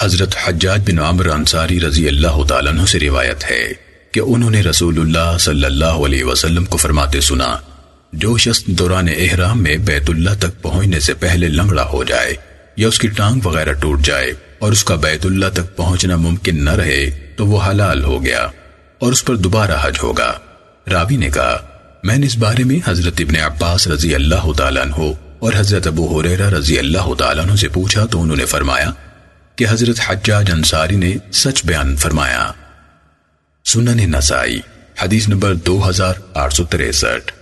حضرت حجاج بن عمر انصاری رضی اللہ تعالیٰ عنہ سے روایت ہے کہ انہوں نے رسول اللہ صلی اللہ علیہ وسلم کو فرماتے سنا، جو شخص دوران احرام میں بیت اللہ تک پہنچنے سے پہلے لنگڑا ہو جائے یا اس کی ٹانگ وغیرہ ٹوٹ جائے اور اس کا بیت اللہ تک پہنچنا ممکن نہ رہے تو وہ حلال ہو گیا اور اس پر دوبارہ حج ہوگا۔ راوی نے کہا، میں نے اس بارے میں حضرت ابن عباس رضی اللہ تعالیٰ عنہ اور حضرت ابو حریرہ رضی اللہ تعالیٰ عنہ سے پوچھا تو انہوں نے فرمایا کہ حضرت حجاج انصاری نے سچ بیان فرمایا۔ سنن نسائی، حدیث نمبر دو ہزار آٹھ سو تریسٹھ۔